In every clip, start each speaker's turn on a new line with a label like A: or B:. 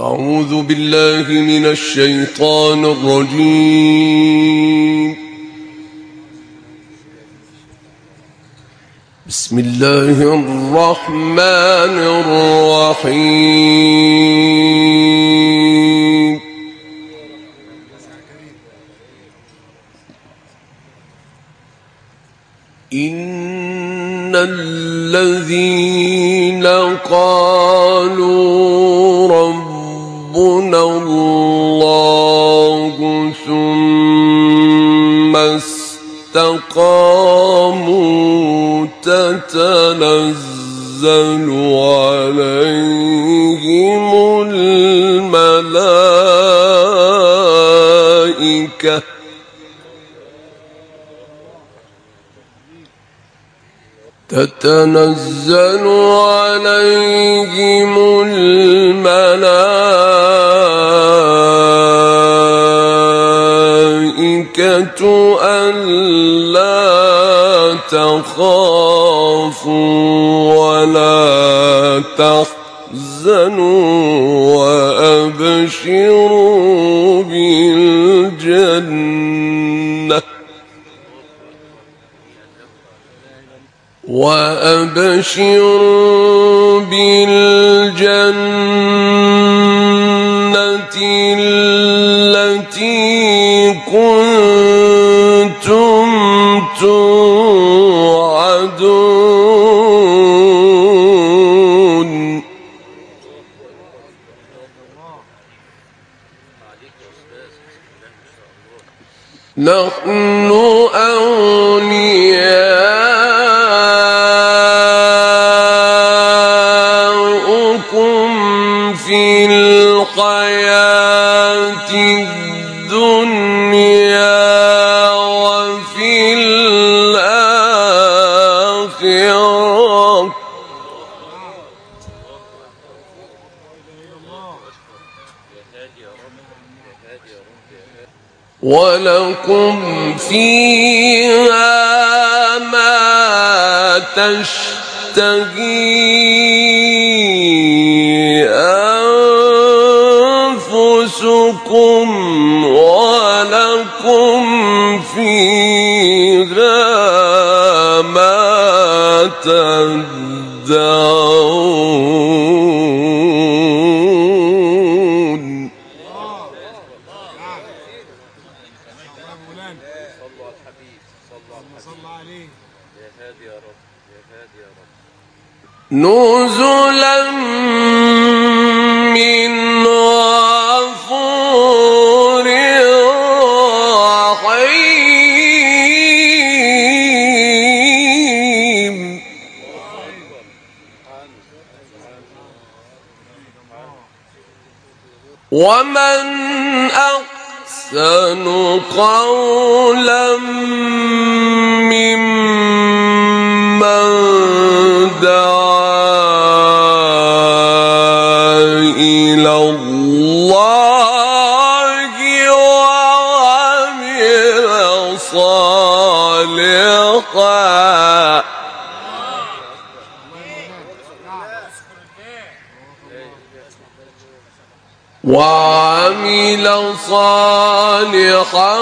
A: أعوذ بالله من الشيطان الرجيم. بسم الله الرحمن الرحيم. إن الذين قالوا ربنا الله ثم استقاموا تتنزل عليهم الملائكة تتنزل عليهم الملائكة ألا تخافوا ولا تحزنوا وأبشروا بالجنة. وأبشروا بالجنة التي كنتم توعدون ولكم فيها ما تشتهي ومن أحسن قولا ممن دعا وعمل صالحا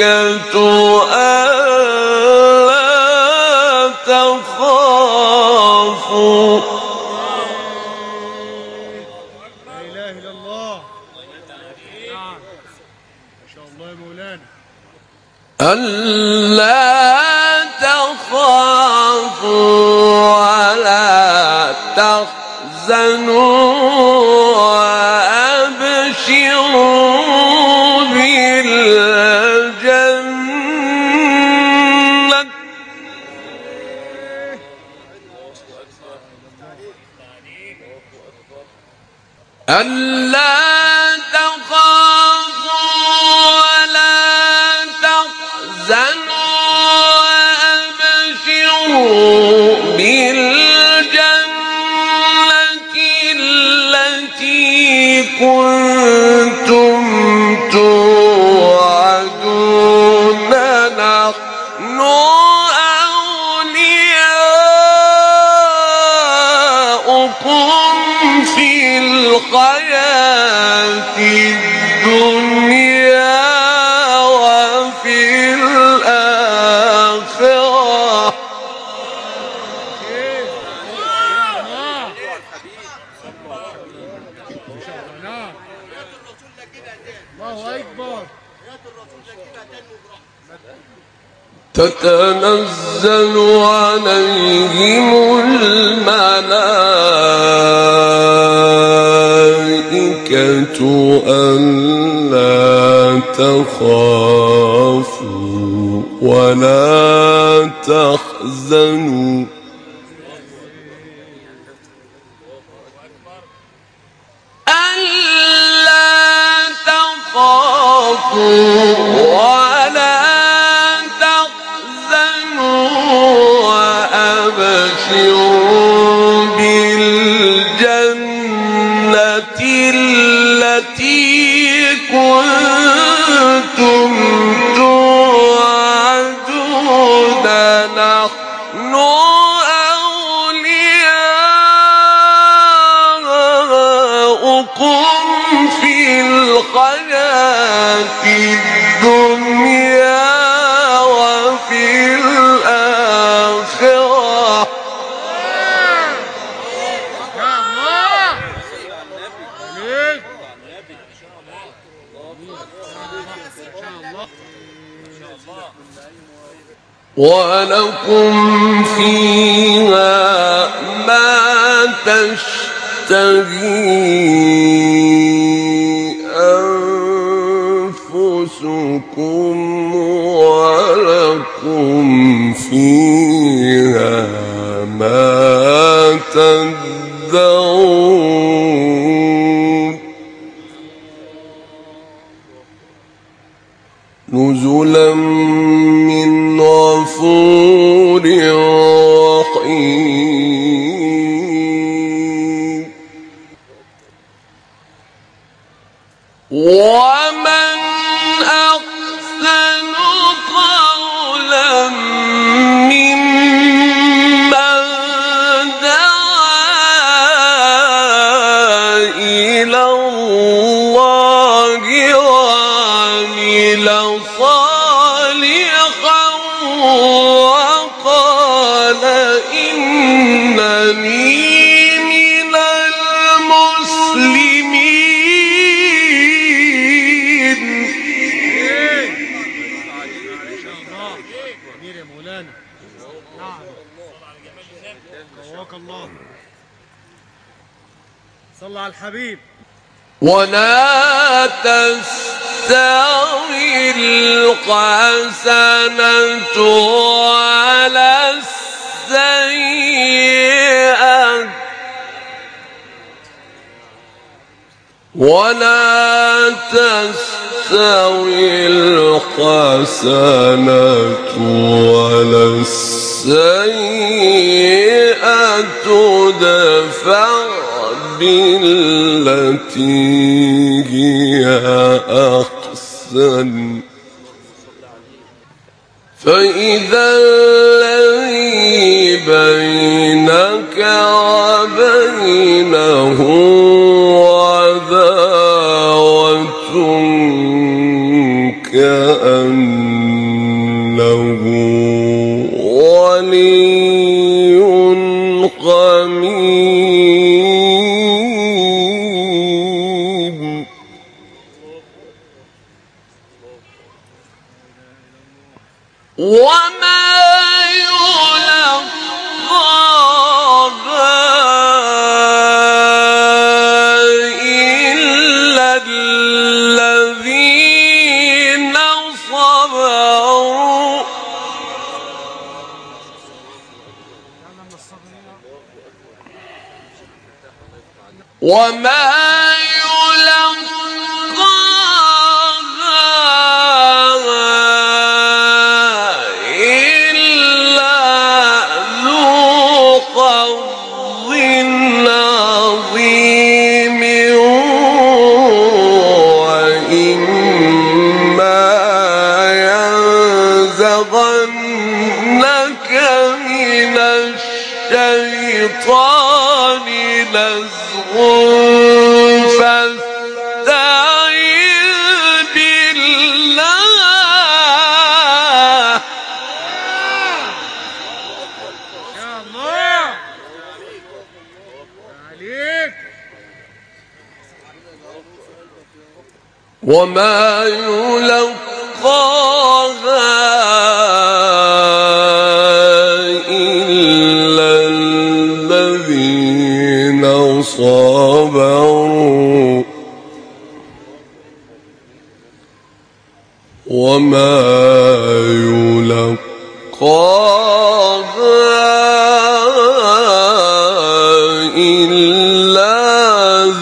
A: الملائكة تحزنوا تتنزل عليهم الملائكة ألا تخافوا ولا تحزنوا. نحن ولكم فيها ما تشتهي أنفسكم ولكم فيها ما تدعون إنني من المسلمين.
B: نعم صلى على الحبيب.
A: ولا تستوي الحسنة على السيئة ولا تستوي الحسنة ولا السيئة. دفع بالتي هي أحسن. فإذا وما وما يلقاها إلا الذين صبروا. وما يلقاها إلا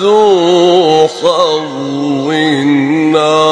A: ذو حظ النار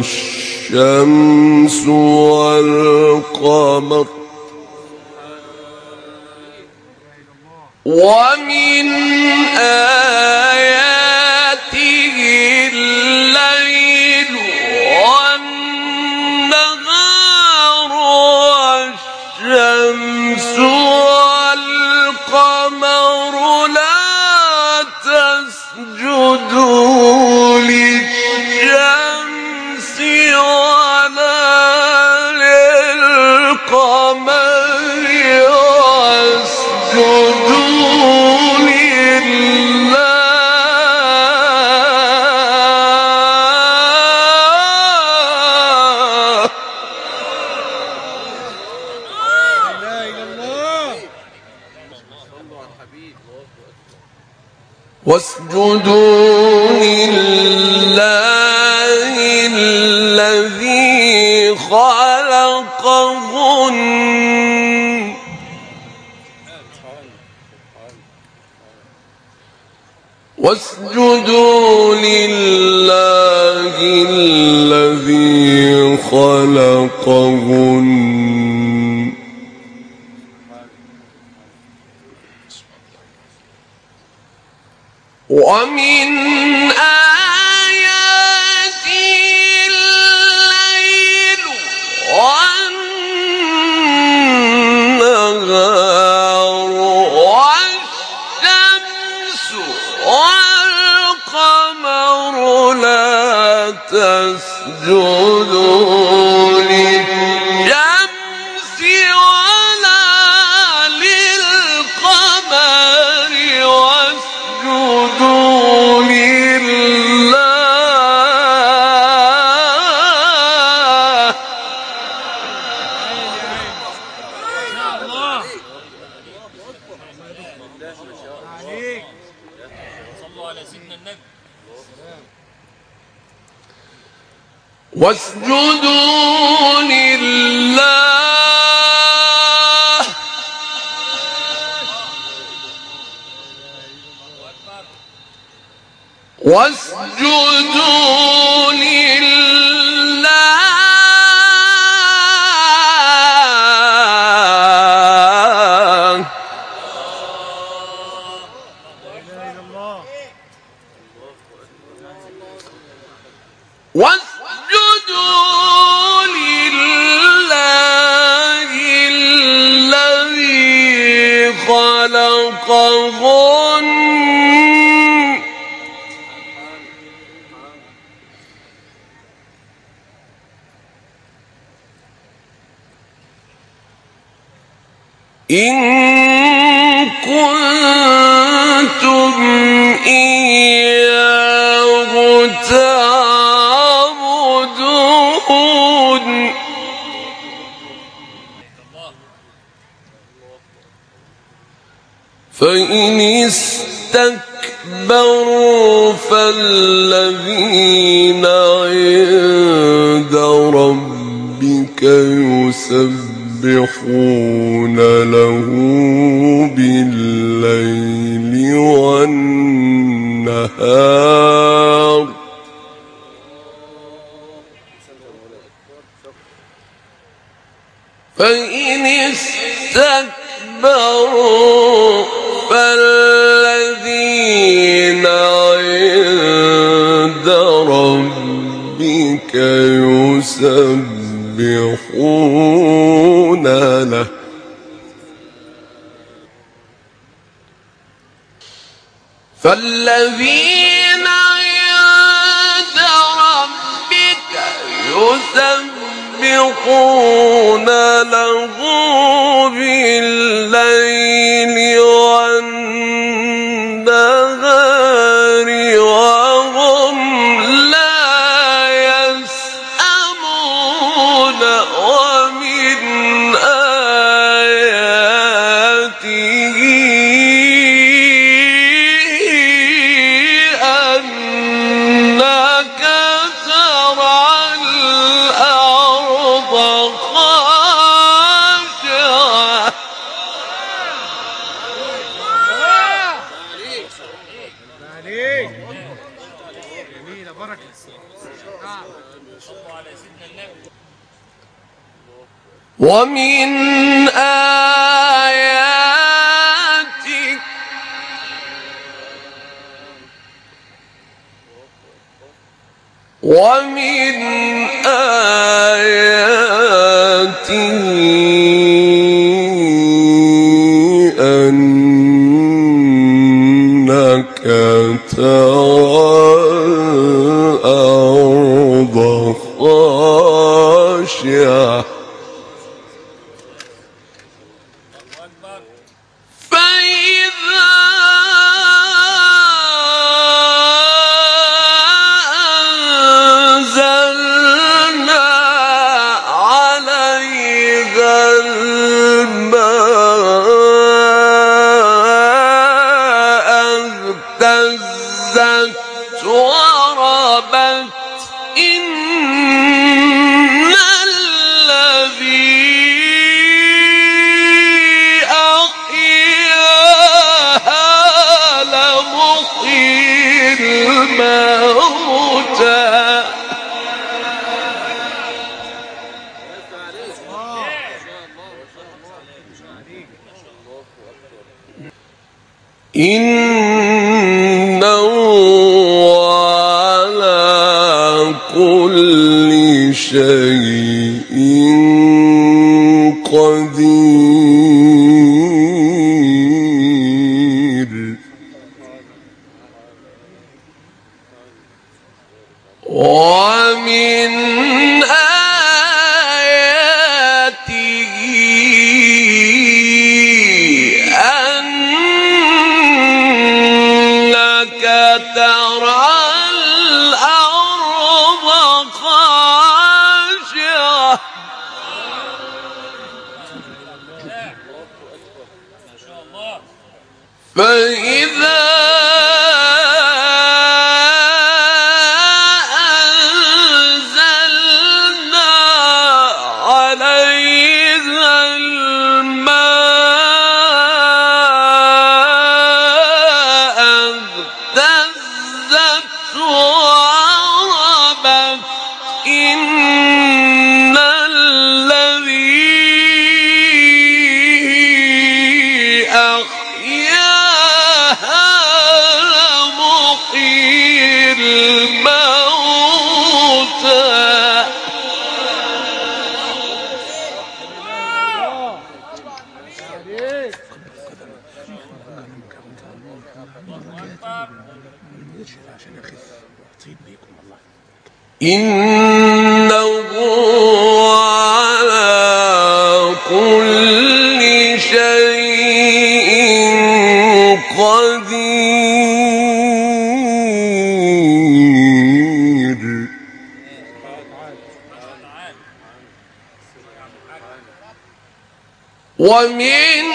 A: الشمس والقمر ومن آه واسجدوا واسجدوا لله إن كنتم إياه تعبدون. فإن استكبروا فالذين عند ربك يسبحون. يسبحون له بالليل والنهار. فإن استكبروا فالذين عند ربك يسبحون. يسبحون له. فالذين عند ربك يسبحون أن إنه على كل شيء قدير ومن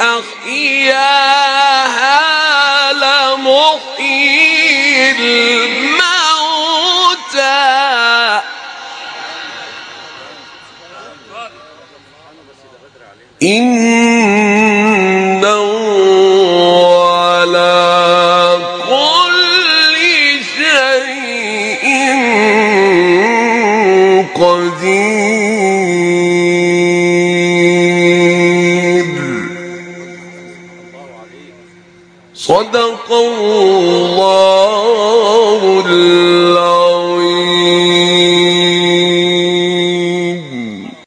A: أحياها لمحيي صدق الله